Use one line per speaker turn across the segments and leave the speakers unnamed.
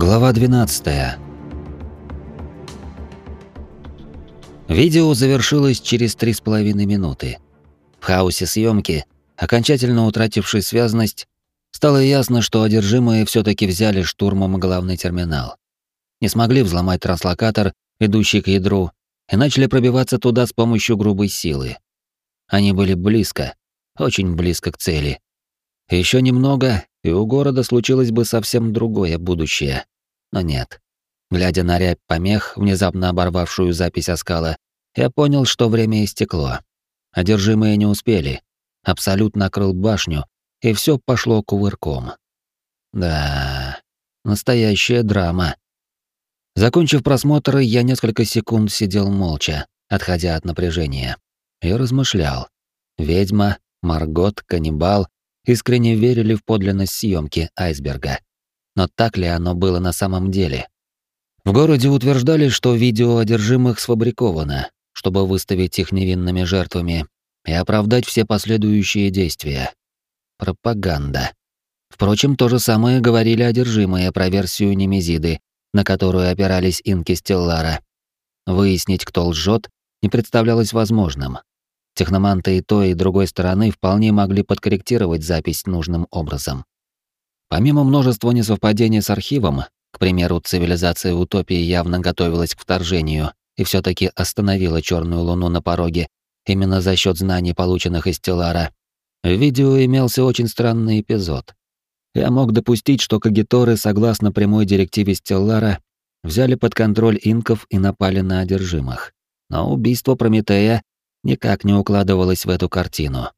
Глава 12. Видео завершилось через три с половиной минуты. В хаосе съемки, окончательно утратившей связность, стало ясно, что одержимые все таки взяли штурмом главный терминал. Не смогли взломать транслокатор, идущий к ядру, и начали пробиваться туда с помощью грубой силы. Они были близко, очень близко к цели. Еще немного, и у города случилось бы совсем другое будущее. Но нет. Глядя на рябь помех, внезапно оборвавшую запись Оскала, я понял, что время истекло. Одержимые не успели. Абсолют накрыл башню, и все пошло кувырком. Да, настоящая драма. Закончив просмотр, я несколько секунд сидел молча, отходя от напряжения, и размышлял. Ведьма, Маргот, каннибал искренне верили в подлинность съемки айсберга. Но так ли оно было на самом деле? В городе утверждали, что видео одержимых сфабриковано, чтобы выставить их невинными жертвами и оправдать все последующие действия. Пропаганда. Впрочем, то же самое говорили одержимые про версию Немезиды, на которую опирались инки Стеллара. Выяснить, кто лжет, не представлялось возможным. Техноманты и той, и другой стороны вполне могли подкорректировать запись нужным образом. Помимо множества несовпадений с архивом, к примеру, цивилизация утопии явно готовилась к вторжению и все таки остановила черную луну на пороге именно за счет знаний, полученных из Телара. В видео имелся очень странный эпизод. Я мог допустить, что кагиторы, согласно прямой директиве Стеллара, взяли под контроль инков и напали на одержимых. Но убийство Прометея никак не укладывалось в эту картину.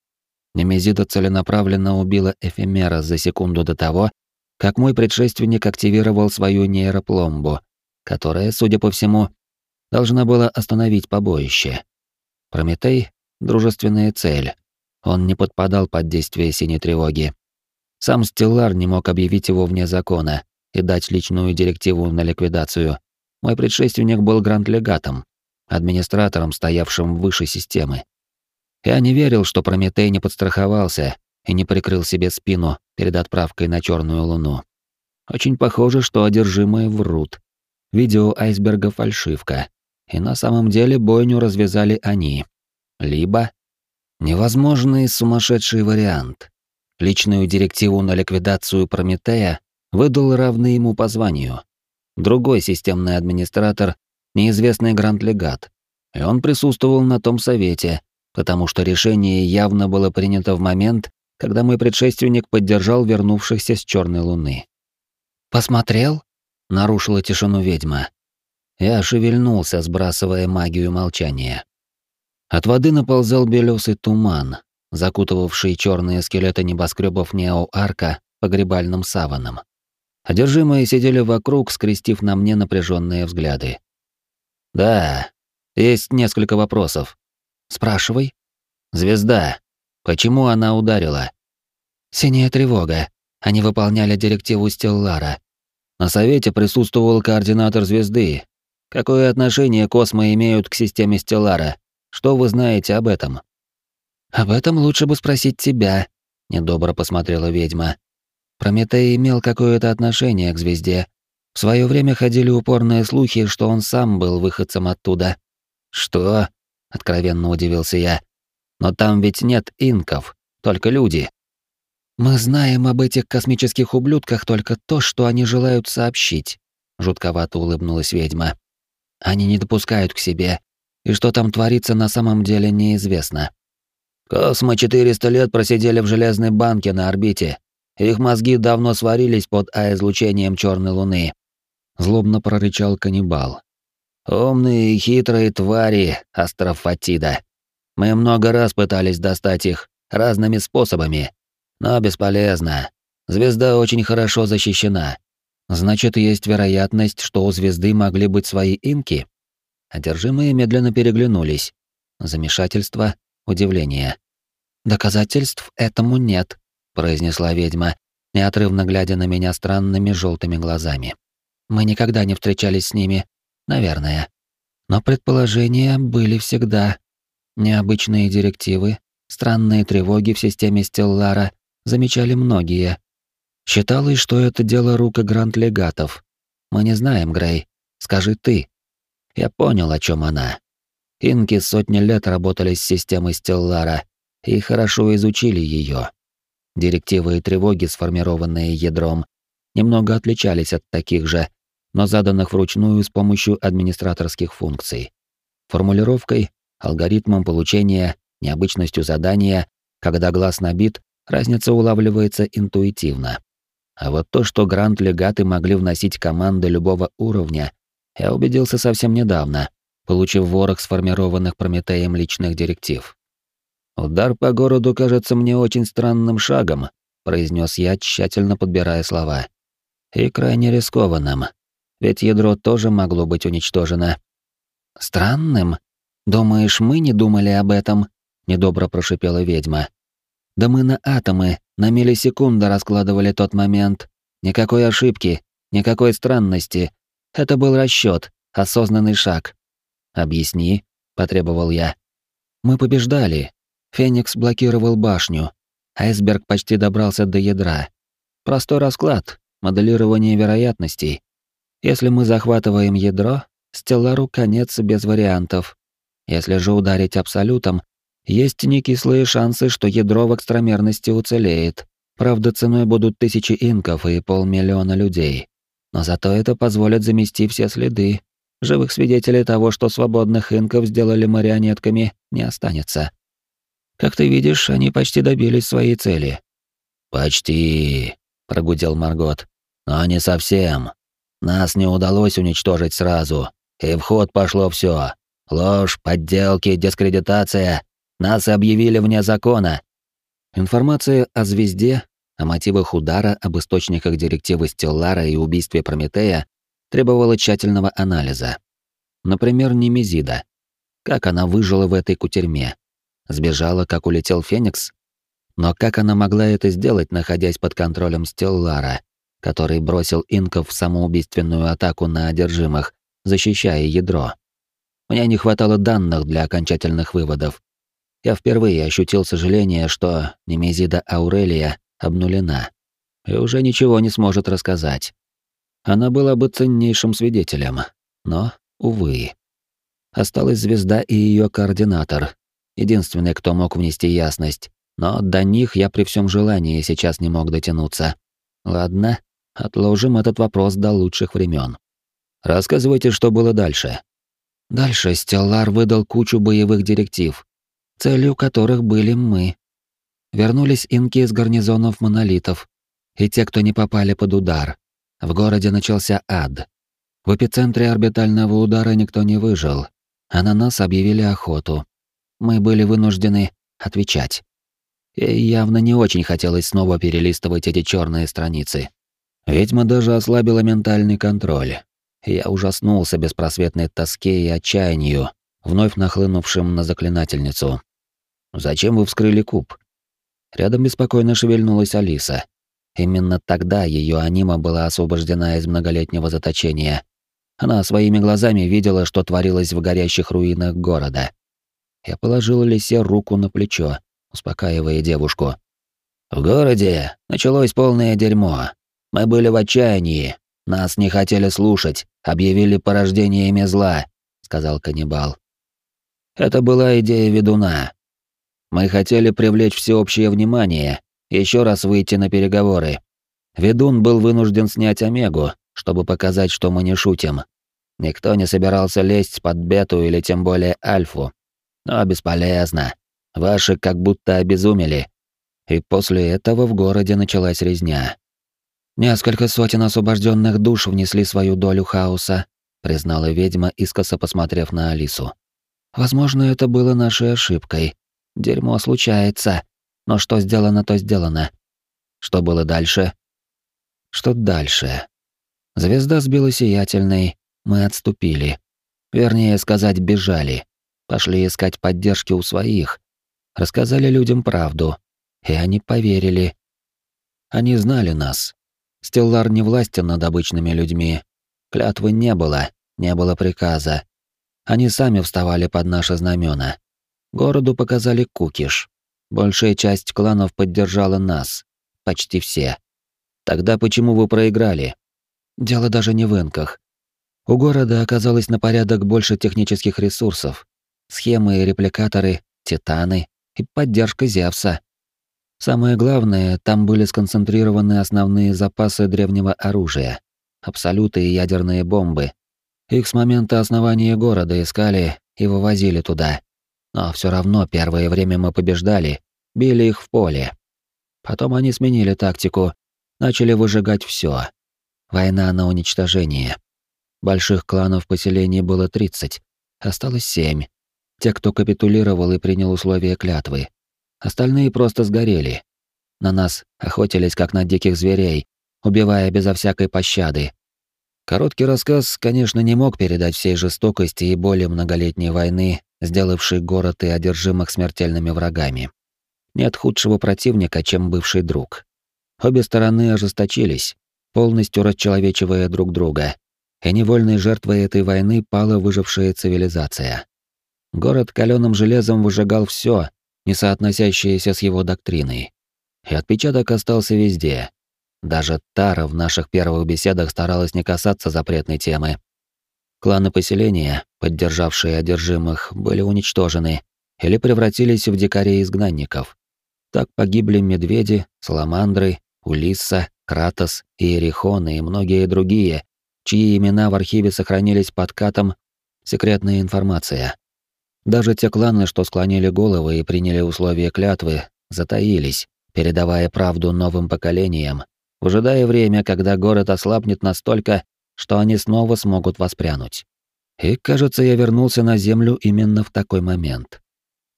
Немезида целенаправленно убила Эфемера за секунду до того, как мой предшественник активировал свою нейропломбу, которая, судя по всему, должна была остановить побоище. Прометей — дружественная цель. Он не подпадал под действие синей тревоги. Сам Стеллар не мог объявить его вне закона и дать личную директиву на ликвидацию. Мой предшественник был гранд-легатом, администратором, стоявшим выше системы. Я не верил, что Прометей не подстраховался и не прикрыл себе спину перед отправкой на Черную Луну. Очень похоже, что одержимые врут. Видео айсберга фальшивка. И на самом деле бойню развязали они. Либо невозможный сумасшедший вариант. Личную директиву на ликвидацию Прометея выдал равный ему по званию. Другой системный администратор неизвестный гранд-легат, и он присутствовал на том совете, потому что решение явно было принято в момент, когда мой предшественник поддержал вернувшихся с Черной Луны. «Посмотрел?» — нарушила тишину ведьма. Я шевельнулся, сбрасывая магию молчания. От воды наползал белесый туман, закутывавший черные скелеты небоскребов Нео-Арка погребальным саваном. Одержимые сидели вокруг, скрестив на мне напряженные взгляды. Да, есть несколько вопросов. Спрашивай. Звезда. Почему она ударила? Синяя тревога. Они выполняли директиву Стеллара. На совете присутствовал координатор звезды. Какое отношение космо имеют к системе Стеллара? Что вы знаете об этом? Об этом лучше бы спросить тебя, недобро посмотрела ведьма. Прометей имел какое-то отношение к звезде, в свое время ходили упорные слухи, что он сам был выходцем оттуда. Что? Откровенно удивился я. Но там ведь нет инков, только люди. Мы знаем об этих космических ублюдках только то, что они желают сообщить, жутковато улыбнулась ведьма. Они не допускают к себе, и что там творится на самом деле неизвестно. Космо 400 лет просидели в железной банке на орбите. Их мозги давно сварились под А-излучением черной луны злобно прорычал каннибал. Умные и хитрые твари Астрофатида. Мы много раз пытались достать их разными способами, но бесполезно. Звезда очень хорошо защищена. Значит, есть вероятность, что у звезды могли быть свои инки? Одержимые медленно переглянулись. Замешательство, удивление. Доказательств этому нет, произнесла ведьма, неотрывно глядя на меня странными желтыми глазами. Мы никогда не встречались с ними, наверное. Но предположения были всегда. Необычные директивы, странные тревоги в системе Стеллара замечали многие. Считалось, что это дело рук гранд-легатов. Мы не знаем, Грей. Скажи ты. Я понял, о чем она. Инки сотни лет работали с системой Стеллара и хорошо изучили ее. Директивы и тревоги, сформированные ядром, немного отличались от таких же, но заданных вручную с помощью администраторских функций. Формулировкой, алгоритмом получения, необычностью задания, когда глаз набит, разница улавливается интуитивно. А вот то, что грант-легаты могли вносить команды любого уровня, я убедился совсем недавно, получив ворох сформированных Прометеем личных директив. «Удар по городу кажется мне очень странным шагом», — произнес я, тщательно подбирая слова. «И крайне рискованным. Ведь ядро тоже могло быть уничтожено». «Странным? Думаешь, мы не думали об этом?» — недобро прошипела ведьма. «Да мы на атомы, на миллисекунды раскладывали тот момент. Никакой ошибки, никакой странности. Это был расчет, осознанный шаг. «Объясни», — потребовал я. «Мы побеждали, Феникс блокировал башню. Айсберг почти добрался до ядра. Простой расклад, моделирование вероятностей. Если мы захватываем ядро, Стеллару конец без вариантов. Если же ударить абсолютом, есть некислые шансы, что ядро в экстрамерности уцелеет. Правда, ценой будут тысячи инков и полмиллиона людей. Но зато это позволит замести все следы. Живых свидетелей того, что свободных инков сделали марионетками, не останется. Как ты видишь, они почти добились своей цели. Почти, прогудел Маргот. Но не совсем. Нас не удалось уничтожить сразу, и в ход пошло все. Ложь, подделки, дискредитация. Нас объявили вне закона. Информация о звезде, о мотивах удара, об источниках директивы Стеллара и убийстве Прометея требовала тщательного анализа. Например, Немезида. Как она выжила в этой кутерьме? Сбежала, как улетел Феникс? Но как она могла это сделать, находясь под контролем Стеллара, который бросил инков в самоубийственную атаку на одержимых, защищая ядро? Мне не хватало данных для окончательных выводов. Я впервые ощутил сожаление, что Немезида Аурелия обнулена и уже ничего не сможет рассказать. Она была бы ценнейшим свидетелем, но, увы. Осталась звезда и ее координатор, единственный, кто мог внести ясность, но до них я при всем желании сейчас не мог дотянуться. Ладно, отложим этот вопрос до лучших времен. Рассказывайте, что было дальше. Дальше Стеллар выдал кучу боевых директив, целью которых были мы. Вернулись инки из гарнизонов монолитов, и те, кто не попали под удар. В городе начался ад. В эпицентре орбитального удара никто не выжил, а на нас объявили охоту мы были вынуждены отвечать. И явно не очень хотелось снова перелистывать эти черные страницы. Ведьма даже ослабила ментальный контроль. Я ужаснулся беспросветной тоске и отчаянию, вновь нахлынувшим на заклинательницу. «Зачем вы вскрыли куб?» Рядом беспокойно шевельнулась Алиса. Именно тогда ее анима была освобождена из многолетнего заточения. Она своими глазами видела, что творилось в горящих руинах города. Я положил Лисе руку на плечо, успокаивая девушку. «В городе началось полное дерьмо. Мы были в отчаянии. Нас не хотели слушать, объявили порождениями зла», — сказал каннибал. «Это была идея ведуна. Мы хотели привлечь всеобщее внимание, еще раз выйти на переговоры. Ведун был вынужден снять Омегу, чтобы показать, что мы не шутим. Никто не собирался лезть под бету или тем более альфу. Но бесполезно. Ваши как будто обезумели. И после этого в городе началась резня. Несколько сотен освобожденных душ внесли свою долю хаоса, признала ведьма, искоса посмотрев на Алису. Возможно, это было нашей ошибкой. Дерьмо случается, но что сделано, то сделано. Что было дальше? Что дальше? Звезда сбила сиятельной, мы отступили. Вернее сказать, бежали. Пошли искать поддержки у своих. Рассказали людям правду. И они поверили. Они знали нас. Стеллар не властен над обычными людьми. Клятвы не было, не было приказа. Они сами вставали под наши знамена. Городу показали кукиш. Большая часть кланов поддержала нас. Почти все. Тогда почему вы проиграли? дело даже не в инках. У города оказалось на порядок больше технических ресурсов. Схемы и репликаторы, титаны и поддержка Зевса. Самое главное, там были сконцентрированы основные запасы древнего оружия, абсолюты и ядерные бомбы. Их с момента основания города искали и вывозили туда. Но все равно первое время мы побеждали, били их в поле. Потом они сменили тактику, начали выжигать все. Война на уничтожение. Больших кланов поселений было 30, осталось 7. Те, кто капитулировал и принял условия клятвы. Остальные просто сгорели. На нас охотились как на диких зверей, убивая безо всякой пощады. Короткий рассказ, конечно, не мог передать всей жестокости и боли многолетней войны, сделавшей город и одержимых смертельными врагами. Нет худшего противника, чем бывший друг. Обе стороны ожесточились, полностью расчеловечивая друг друга, и невольной жертвой этой войны пала выжившая цивилизация. Город каленым железом выжигал все, не соотносящееся с его доктриной. И отпечаток остался везде. Даже Тара в наших первых беседах старалась не касаться запретной темы. Кланы поселения, поддержавшие одержимых, были уничтожены или превратились в дикарей-изгнанников. Так погибли медведи, саламандры, Улисса, Кратос, Иерихон и многие другие, чьи имена в архиве сохранились под катом секретная информация. Даже те кланы, что склонили головы и приняли условия клятвы, затаились, передавая правду новым поколениям, выжидая время, когда город ослабнет настолько, что они снова смогут воспрянуть. И, кажется, я вернулся на землю именно в такой момент.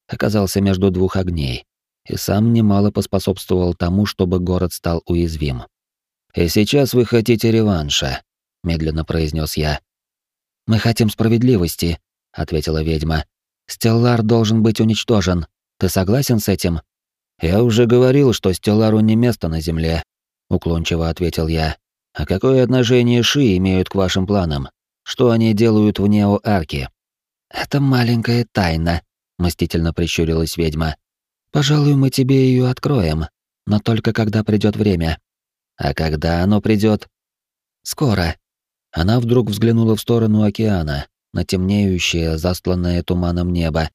Оказался между двух огней, и сам немало поспособствовал тому, чтобы город стал уязвим. «И сейчас вы хотите реванша», — медленно произнес я. «Мы хотим справедливости», — ответила ведьма. Стеллар должен быть уничтожен. Ты согласен с этим? Я уже говорил, что Стеллару не место на земле, уклончиво ответил я. А какое отношение Ши имеют к вашим планам? Что они делают в Нео-Арке? Это маленькая тайна, мстительно прищурилась ведьма. Пожалуй, мы тебе ее откроем, но только когда придет время. А когда оно придет? Скоро. Она вдруг взглянула в сторону океана, на темнеющее, застланное туманом небо,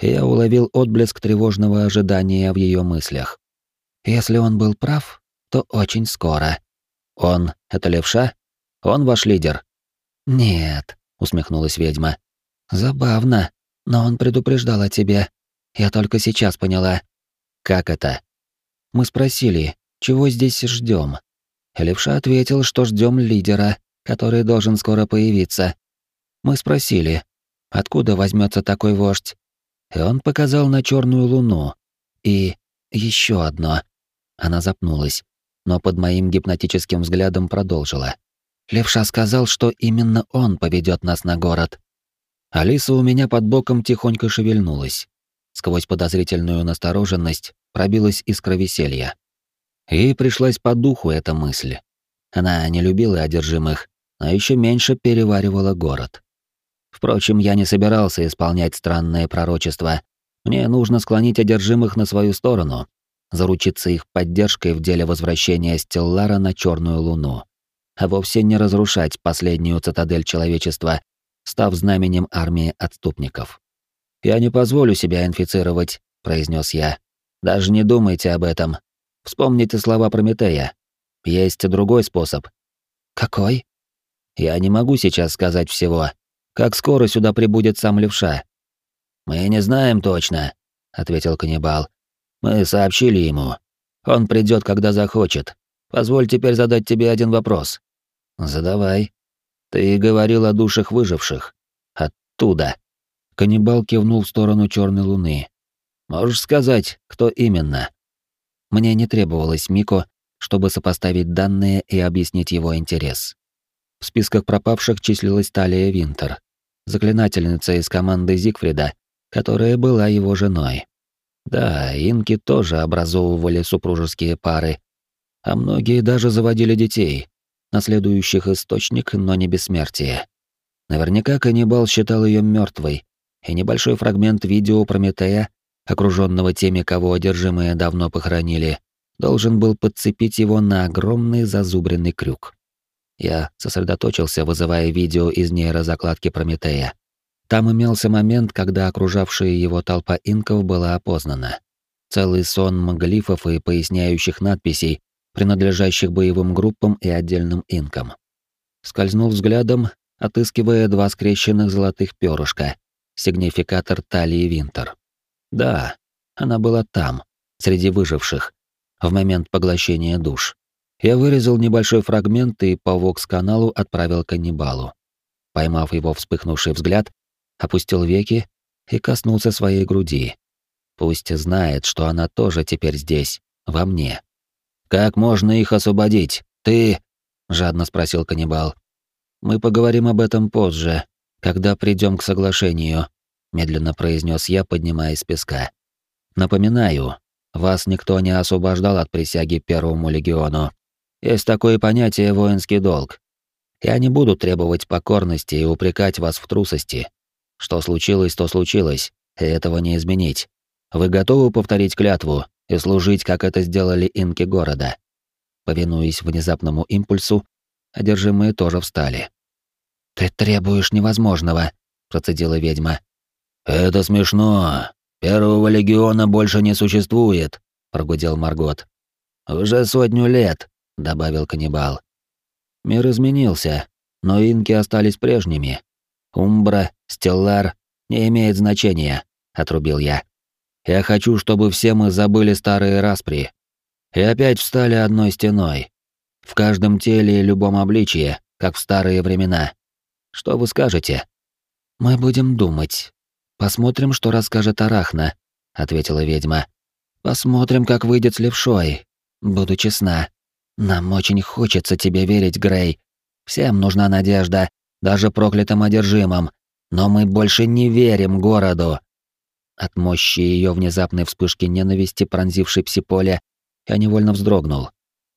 и я уловил отблеск тревожного ожидания в ее мыслях. Если он был прав, то очень скоро. Он — это левша? Он ваш лидер? Нет, усмехнулась ведьма. Забавно, но он предупреждал о тебе. Я только сейчас поняла. Как это? Мы спросили, чего здесь ждем. Левша ответил, что ждем лидера, который должен скоро появиться. Мы спросили, откуда возьмется такой вождь. И он показал на черную луну. И еще одно. Она запнулась, но под моим гипнотическим взглядом продолжила. Левша сказал, что именно он поведет нас на город. Алиса у меня под боком тихонько шевельнулась. Сквозь подозрительную настороженность пробилась искра веселья. Ей пришлась по духу эта мысль. Она не любила одержимых, а еще меньше переваривала город. Впрочем, я не собирался исполнять странное пророчество. Мне нужно склонить одержимых на свою сторону, заручиться их поддержкой в деле возвращения Стеллара на Черную Луну, а вовсе не разрушать последнюю цитадель человечества, став знаменем армии отступников. «Я не позволю себя инфицировать», — произнес я. «Даже не думайте об этом. Вспомните слова Прометея. Есть другой способ». «Какой?» «Я не могу сейчас сказать всего, как скоро сюда прибудет сам левша? Мы не знаем точно, ответил каннибал. Мы сообщили ему. Он придет, когда захочет. Позволь теперь задать тебе один вопрос. Задавай. Ты говорил о душах выживших. Оттуда. Каннибал кивнул в сторону черной луны. Можешь сказать, кто именно? Мне не требовалось Мико, чтобы сопоставить данные и объяснить его интерес. В списках пропавших числилась Талия Винтер, заклинательница из команды Зигфрида, которая была его женой. Да, инки тоже образовывали супружеские пары, а многие даже заводили детей, наследующих источник, но не бессмертие. Наверняка каннибал считал ее мертвой, и небольшой фрагмент видео Прометея, окруженного теми, кого одержимые давно похоронили, должен был подцепить его на огромный зазубренный крюк. Я сосредоточился, вызывая видео из нейрозакладки Прометея. Там имелся момент, когда окружавшая его толпа инков была опознана. Целый сон глифов и поясняющих надписей, принадлежащих боевым группам и отдельным инкам. Скользнул взглядом, отыскивая два скрещенных золотых перышка, сигнификатор талии Винтер. Да, она была там, среди выживших, в момент поглощения душ. Я вырезал небольшой фрагмент и по вокс-каналу отправил каннибалу. Поймав его вспыхнувший взгляд, опустил веки и коснулся своей груди. Пусть знает, что она тоже теперь здесь, во мне. «Как можно их освободить? Ты...» — жадно спросил каннибал. «Мы поговорим об этом позже, когда придем к соглашению», — медленно произнес я, поднимаясь с песка. «Напоминаю, вас никто не освобождал от присяги Первому легиону. Есть такое понятие воинский долг. Я не буду требовать покорности и упрекать вас в трусости. Что случилось, то случилось, и этого не изменить. Вы готовы повторить клятву и служить, как это сделали инки города?» Повинуясь внезапному импульсу, одержимые тоже встали. «Ты требуешь невозможного», — процедила ведьма. «Это смешно. Первого легиона больше не существует», — прогудел Маргот. «Уже сотню лет», — добавил каннибал. «Мир изменился, но инки остались прежними. Умбра, Стеллар не имеет значения», — отрубил я. «Я хочу, чтобы все мы забыли старые распри и опять встали одной стеной. В каждом теле и любом обличье, как в старые времена. Что вы скажете?» «Мы будем думать. Посмотрим, что расскажет Арахна», — ответила ведьма. «Посмотрим, как выйдет с левшой. Буду честна. Нам очень хочется тебе верить, Грей. Всем нужна надежда, даже проклятым одержимым. Но мы больше не верим городу». От мощи ее внезапной вспышки ненависти, пронзившей псиполе, я невольно вздрогнул.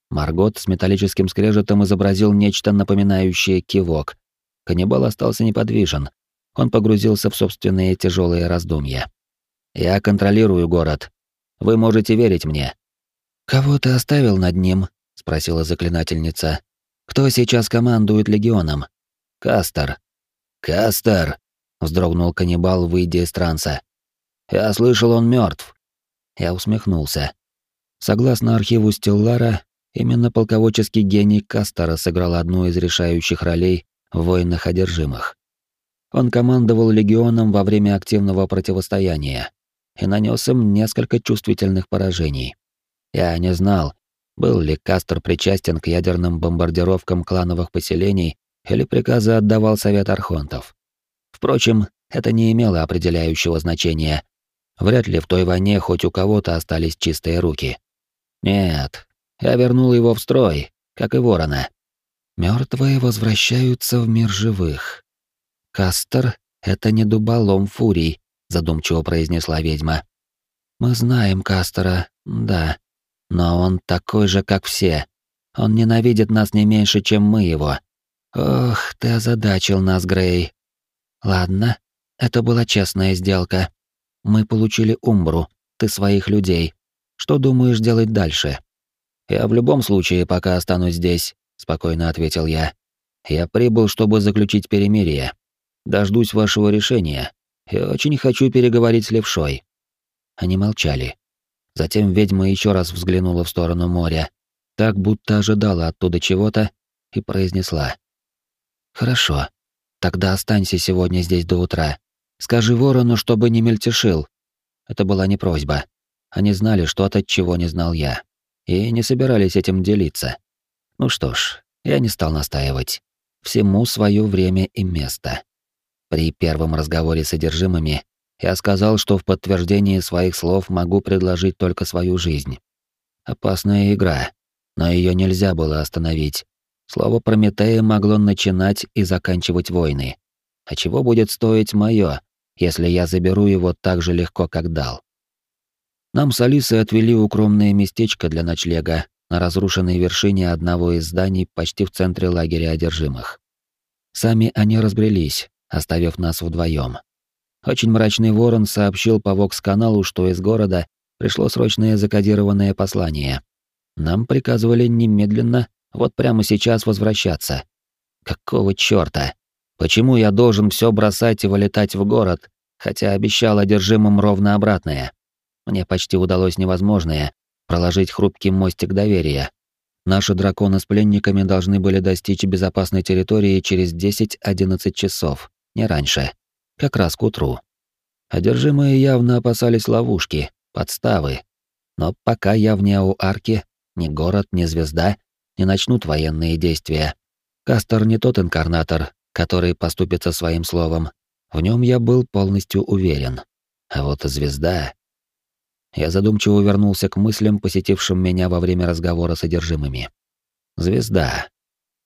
Маргот с металлическим скрежетом изобразил нечто напоминающее кивок. Каннибал остался неподвижен. Он погрузился в собственные тяжелые раздумья. «Я контролирую город. Вы можете верить мне». «Кого ты оставил над ним?» — спросила заклинательница. «Кто сейчас командует легионом?» «Кастер». «Кастер!» — вздрогнул каннибал, выйдя из транса. «Я слышал, он мертв. Я усмехнулся. Согласно архиву Стеллара, именно полководческий гений Кастера сыграл одну из решающих ролей в войнах одержимых. Он командовал легионом во время активного противостояния и нанес им несколько чувствительных поражений. Я не знал, был ли Кастер причастен к ядерным бомбардировкам клановых поселений или приказы отдавал совет архонтов. Впрочем, это не имело определяющего значения. Вряд ли в той войне хоть у кого-то остались чистые руки. Нет, я вернул его в строй, как и ворона. Мертвые возвращаются в мир живых. Кастер — это не дуболом фурий, задумчиво произнесла ведьма. Мы знаем Кастера, да, но он такой же, как все. Он ненавидит нас не меньше, чем мы его. Ох, ты озадачил нас, Грей. Ладно, это была честная сделка. Мы получили Умбру, ты своих людей. Что думаешь делать дальше? Я в любом случае пока останусь здесь, спокойно ответил я. Я прибыл, чтобы заключить перемирие. Дождусь вашего решения. Я очень хочу переговорить с Левшой. Они молчали. Затем ведьма еще раз взглянула в сторону моря, так будто ожидала оттуда чего-то, и произнесла: "Хорошо. Тогда останься сегодня здесь до утра. Скажи ворону, чтобы не мельтешил". Это была не просьба. Они знали что-то, чего не знал я, и не собирались этим делиться. Ну что ж, я не стал настаивать. Всему свое время и место. При первом разговоре с содержимыми я сказал, что в подтверждении своих слов могу предложить только свою жизнь. Опасная игра, но ее нельзя было остановить. Слово Прометея могло начинать и заканчивать войны. А чего будет стоить мое, если я заберу его так же легко, как дал? Нам с Алисой отвели укромное местечко для ночлега на разрушенной вершине одного из зданий почти в центре лагеря одержимых. Сами они разбрелись, оставив нас вдвоем. Очень мрачный ворон сообщил по Вокс-каналу, что из города пришло срочное закодированное послание. Нам приказывали немедленно Вот прямо сейчас возвращаться. Какого чёрта? Почему я должен всё бросать и вылетать в город, хотя обещал одержимым ровно обратное? Мне почти удалось невозможное — проложить хрупкий мостик доверия. Наши драконы с пленниками должны были достичь безопасной территории через 10-11 часов, не раньше. Как раз к утру. Одержимые явно опасались ловушки, подставы. Но пока я вне у арки, ни город, ни звезда не начнут военные действия. Кастер не тот инкарнатор, который поступится своим словом. В нем я был полностью уверен. А вот звезда... Я задумчиво вернулся к мыслям, посетившим меня во время разговора с одержимыми. Звезда.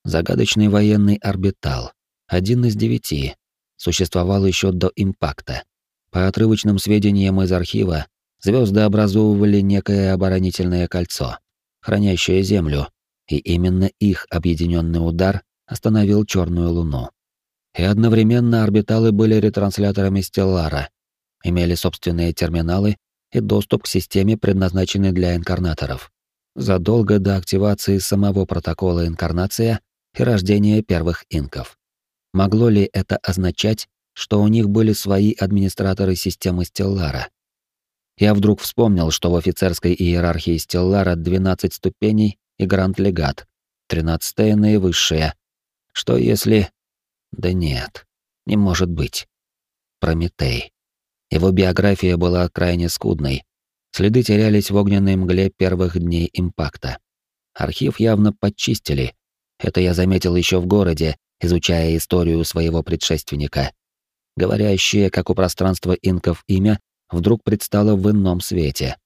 Загадочный военный орбитал. Один из девяти. Существовал еще до импакта. По отрывочным сведениям из архива, звезды образовывали некое оборонительное кольцо, хранящее Землю, и именно их объединенный удар остановил черную луну. И одновременно орбиталы были ретрансляторами Стеллара, имели собственные терминалы и доступ к системе, предназначенной для инкарнаторов. Задолго до активации самого протокола инкарнация и рождения первых инков. Могло ли это означать, что у них были свои администраторы системы Стеллара? Я вдруг вспомнил, что в офицерской иерархии Стеллара 12 ступеней и гранд-легат, 13 наивысшая. Что если... Да нет, не может быть. Прометей. Его биография была крайне скудной. Следы терялись в огненной мгле первых дней импакта. Архив явно подчистили. Это я заметил еще в городе, изучая историю своего предшественника. Говорящее, как у пространства инков, имя вдруг предстало в ином свете.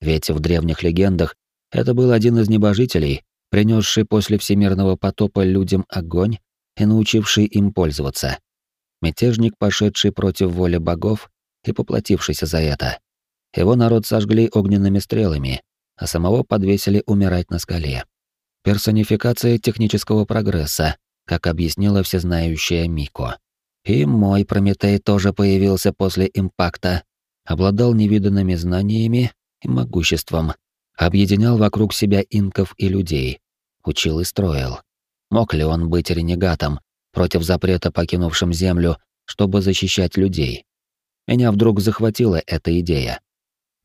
Ведь в древних легендах это был один из небожителей, принесший после всемирного потопа людям огонь и научивший им пользоваться. Мятежник, пошедший против воли богов и поплатившийся за это. Его народ сожгли огненными стрелами, а самого подвесили умирать на скале. Персонификация технического прогресса, как объяснила всезнающая Мико. И мой Прометей тоже появился после импакта, обладал невиданными знаниями и могуществом, объединял вокруг себя инков и людей, учил и строил. Мог ли он быть ренегатом, против запрета покинувшим Землю, чтобы защищать людей? Меня вдруг захватила эта идея.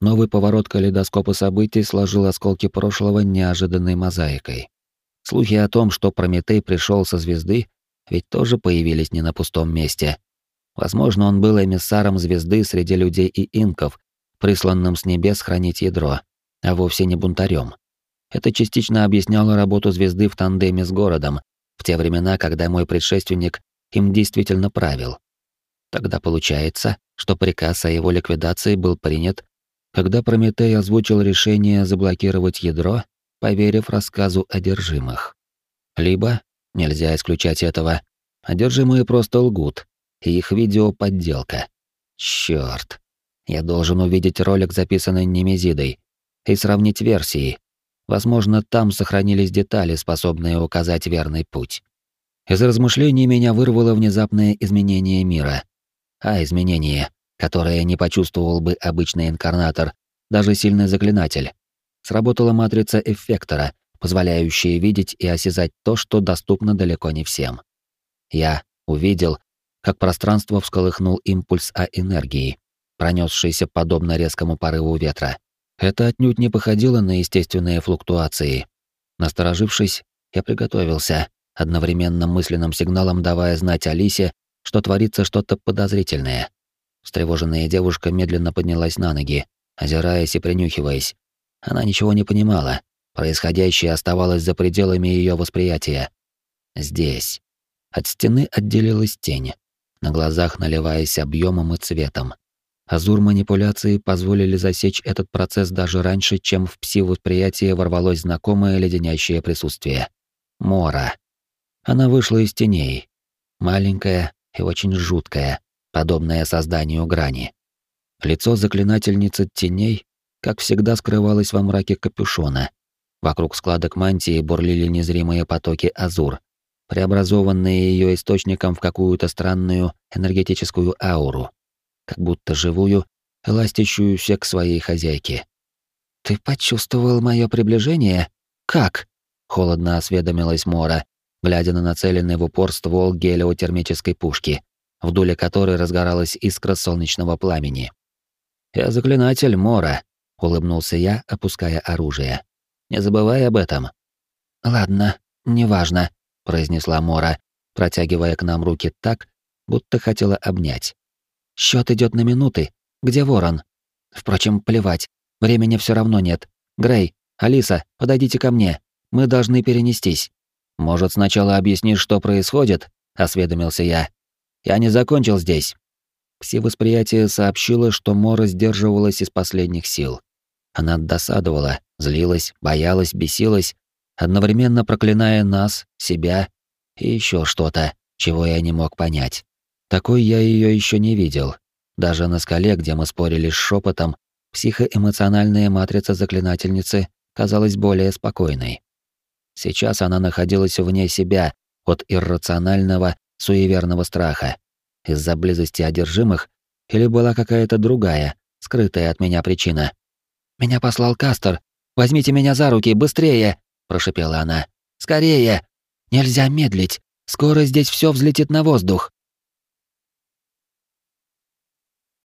Новый поворот калейдоскопа событий сложил осколки прошлого неожиданной мозаикой. Слухи о том, что Прометей пришел со звезды, ведь тоже появились не на пустом месте. Возможно, он был эмиссаром звезды среди людей и инков, присланным с небес хранить ядро, а вовсе не бунтарем. Это частично объясняло работу звезды в тандеме с городом, в те времена, когда мой предшественник им действительно правил. Тогда получается, что приказ о его ликвидации был принят, когда Прометей озвучил решение заблокировать ядро, поверив рассказу одержимых. Либо, нельзя исключать этого, одержимые просто лгут, и их видео — подделка. Чёрт. Я должен увидеть ролик, записанный Немезидой, и сравнить версии. Возможно, там сохранились детали, способные указать верный путь. Из размышлений меня вырвало внезапное изменение мира — а изменение, которое не почувствовал бы обычный инкарнатор, даже сильный заклинатель. Сработала матрица эффектора, позволяющая видеть и осязать то, что доступно далеко не всем. Я увидел, как пространство всколыхнул импульс А энергии, пронесшийся подобно резкому порыву ветра. Это отнюдь не походило на естественные флуктуации. Насторожившись, я приготовился, одновременно мысленным сигналом давая знать Алисе, что творится что-то подозрительное. Встревоженная девушка медленно поднялась на ноги, озираясь и принюхиваясь. Она ничего не понимала. Происходящее оставалось за пределами ее восприятия. Здесь. От стены отделилась тень, на глазах наливаясь объемом и цветом. Азур манипуляции позволили засечь этот процесс даже раньше, чем в пси-восприятие ворвалось знакомое леденящее присутствие. Мора. Она вышла из теней. Маленькая, и очень жуткое, подобное созданию грани. Лицо заклинательницы теней, как всегда, скрывалось во мраке капюшона. Вокруг складок мантии бурлили незримые потоки азур, преобразованные ее источником в какую-то странную энергетическую ауру, как будто живую, эластящуюся к своей хозяйке. «Ты почувствовал мое приближение? Как?» холодно осведомилась Мора, глядя на нацеленный в упор ствол гелиотермической пушки, в дуле которой разгоралась искра солнечного пламени. «Я заклинатель Мора», — улыбнулся я, опуская оружие. «Не забывай об этом». «Ладно, неважно», — произнесла Мора, протягивая к нам руки так, будто хотела обнять. Счет идет на минуты. Где ворон? Впрочем, плевать. Времени все равно нет. Грей, Алиса, подойдите ко мне. Мы должны перенестись. Может, сначала объяснишь, что происходит? осведомился я. Я не закончил здесь. Всевосприятие сообщило, что Мора сдерживалась из последних сил. Она досадовала, злилась, боялась, бесилась, одновременно проклиная нас, себя и еще что-то, чего я не мог понять. Такой я ее еще не видел. Даже на скале, где мы спорили с шепотом, психоэмоциональная матрица заклинательницы казалась более спокойной. Сейчас она находилась вне себя от иррационального, суеверного страха. Из-за близости одержимых или была какая-то другая, скрытая от меня причина. «Меня послал Кастер. Возьмите меня за руки, быстрее!» — прошепела она. «Скорее! Нельзя медлить. Скоро здесь все взлетит на воздух!»